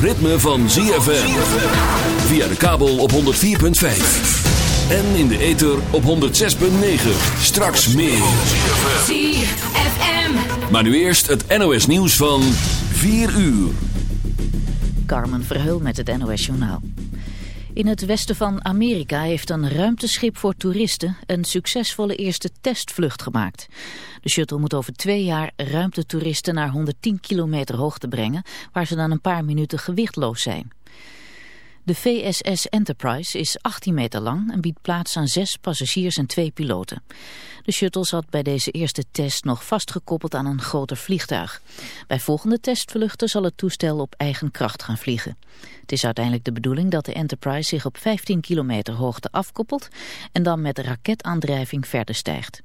Ritme van ZFM. Via de kabel op 104.5. En in de ether op 106.9. Straks meer. ZFM. Maar nu eerst het NOS nieuws van 4 uur. Carmen Verheul met het NOS Journaal. In het westen van Amerika heeft een ruimteschip voor toeristen een succesvolle eerste testvlucht gemaakt. De shuttle moet over twee jaar ruimtetoeristen naar 110 kilometer hoogte brengen, waar ze dan een paar minuten gewichtloos zijn. De VSS Enterprise is 18 meter lang en biedt plaats aan zes passagiers en twee piloten. De shuttle zat bij deze eerste test nog vastgekoppeld aan een groter vliegtuig. Bij volgende testvluchten zal het toestel op eigen kracht gaan vliegen. Het is uiteindelijk de bedoeling dat de Enterprise zich op 15 kilometer hoogte afkoppelt en dan met raketaandrijving verder stijgt.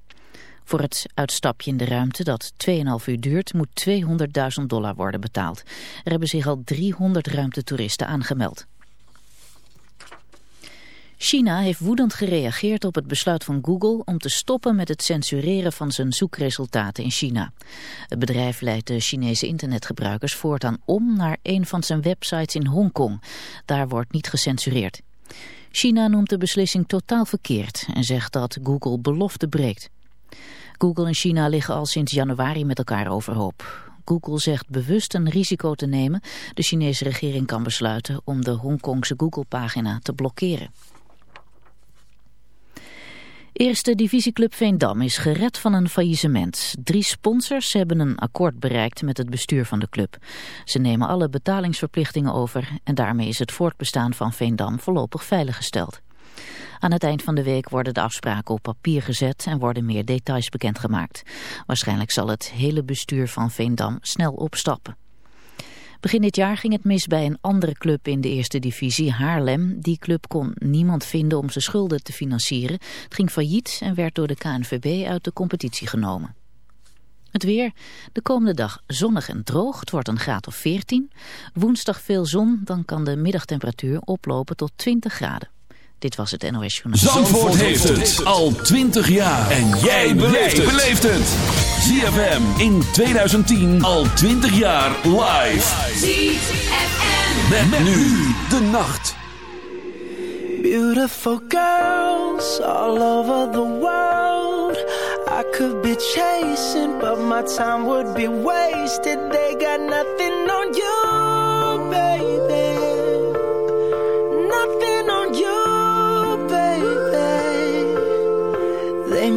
Voor het uitstapje in de ruimte dat 2,5 uur duurt moet 200.000 dollar worden betaald. Er hebben zich al 300 ruimtetoeristen aangemeld. China heeft woedend gereageerd op het besluit van Google om te stoppen met het censureren van zijn zoekresultaten in China. Het bedrijf leidt de Chinese internetgebruikers voortaan om naar een van zijn websites in Hongkong. Daar wordt niet gecensureerd. China noemt de beslissing totaal verkeerd en zegt dat Google belofte breekt. Google en China liggen al sinds januari met elkaar overhoop. Google zegt bewust een risico te nemen. De Chinese regering kan besluiten om de Hongkongse Google-pagina te blokkeren. Eerste divisieclub Veendam is gered van een faillissement. Drie sponsors hebben een akkoord bereikt met het bestuur van de club. Ze nemen alle betalingsverplichtingen over en daarmee is het voortbestaan van Veendam voorlopig veiliggesteld. Aan het eind van de week worden de afspraken op papier gezet en worden meer details bekendgemaakt. Waarschijnlijk zal het hele bestuur van Veendam snel opstappen. Begin dit jaar ging het mis bij een andere club in de eerste divisie, Haarlem. Die club kon niemand vinden om zijn schulden te financieren. Het ging failliet en werd door de KNVB uit de competitie genomen. Het weer. De komende dag zonnig en droog. Het wordt een graad of 14. Woensdag veel zon. Dan kan de middagtemperatuur oplopen tot 20 graden. Dit was het NOS Journaal. Zandvoort heeft het al 20 jaar. En jij beleeft het. ZFM in 2010 al 20 jaar live. ZFM. Met, nu de nacht. Beautiful girls all over the world. I could be chasing, but my time would be wasted. They got nothing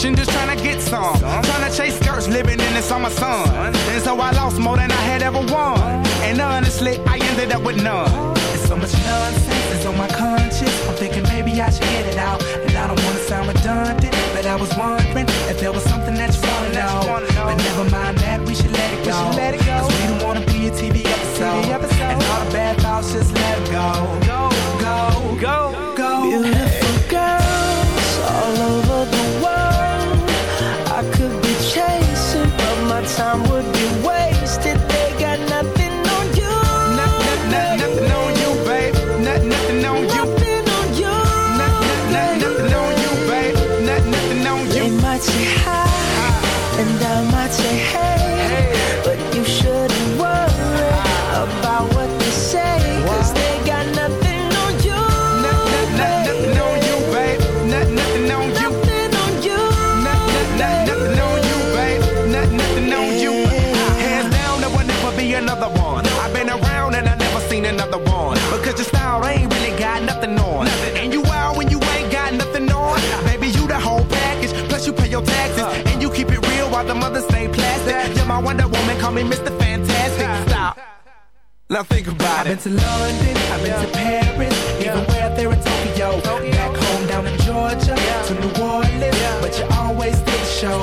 Just trying to get some. Trying to chase skirts, living in the summer sun. And so I lost more than I had ever won. And honestly, I ended up with none. It's so much nonsense is on my conscience. I'm thinking maybe I should get it out. And I don't wanna sound redundant, but I was wondering if there was something that you wanna know. But never mind that, we should let it go. Cause we don't wanna be a TV episode. And all the bad thoughts, just let it go. Go, go, go, go. Beautiful my time would be wasted. They got nothing on you. Not, not, not, nothing on you, babe. Not, nothing on you. Nothing on you. Not, not, not, nothing on you, babe. Not, nothing on They you. might say hi, and I might say hey, but you shouldn't worry ah. about what they say, Wonder Woman, call me Mr. Fantastic. Stop. Now think about it. I've been to London, I've been to Paris, even where there in Tokyo. Back home down in Georgia, to New Orleans, but you always did show.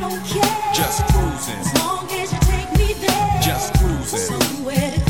Just cruising. As long as you take me there. Just cruising. Somewhere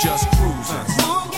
just cruising,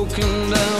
broken down.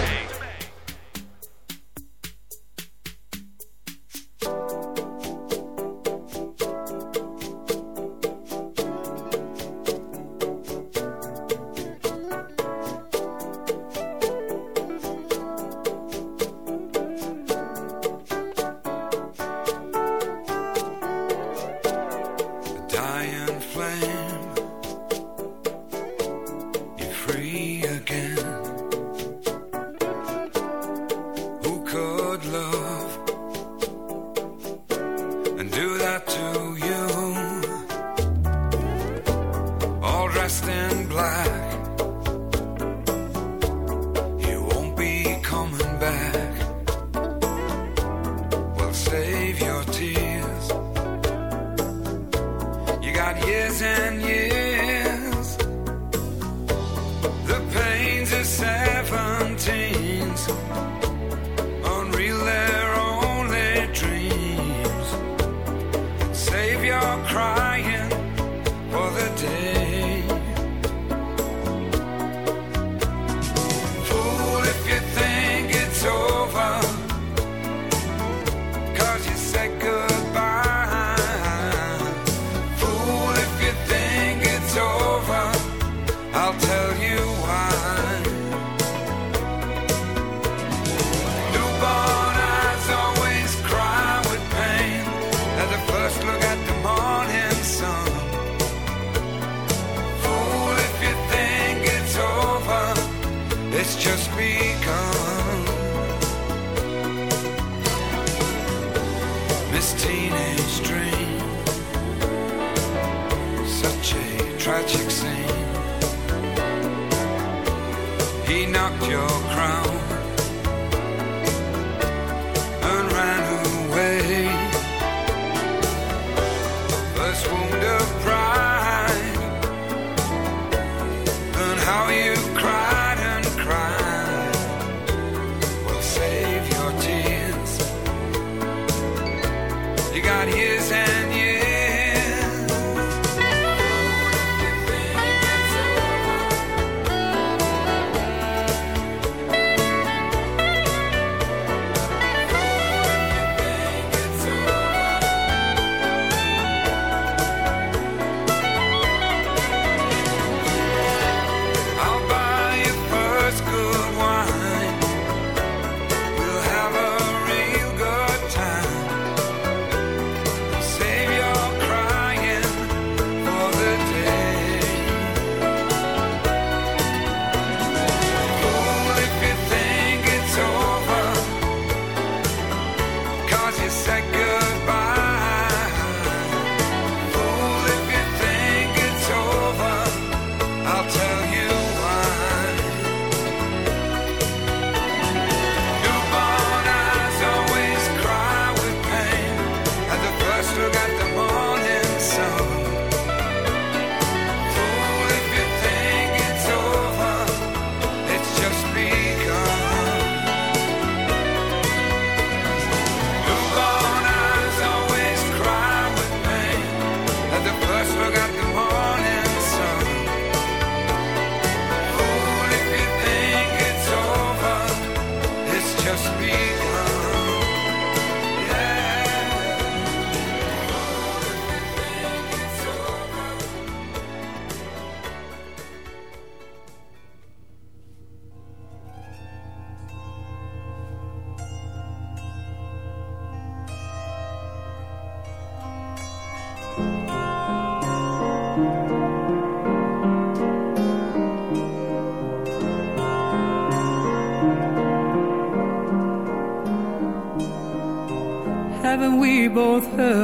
your crown.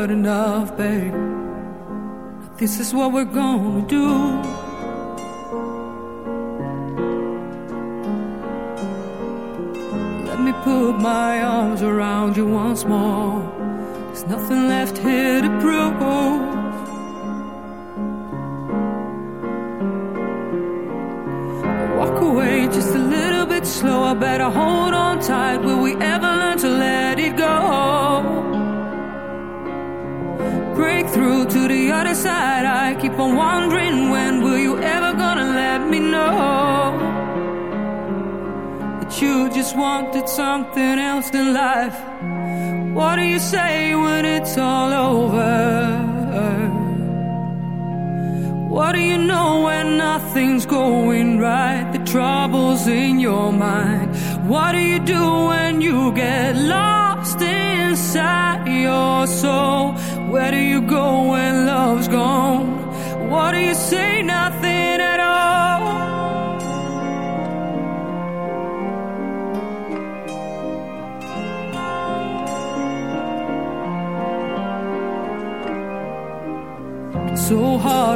good enough, babe. This is what we're gonna do. Do you know when nothing's going right? The trouble's in your mind. What do you do when you get lost inside your soul? Where do you go when love's gone?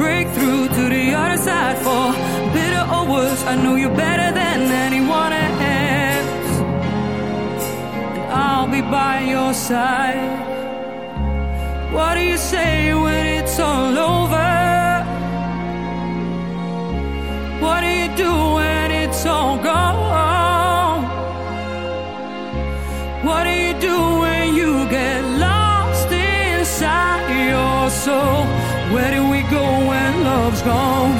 Break through to the other side for better or worse. I know you're better than anyone else. And I'll be by your side. What do you say when it's all over? What do you do when it's all gone? What do you do when you get lost inside your soul? Gone?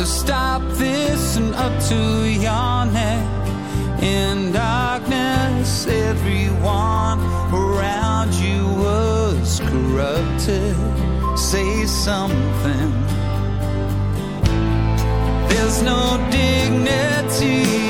To stop this and up to your neck in darkness. Everyone around you was corrupted. Say something. There's no dignity.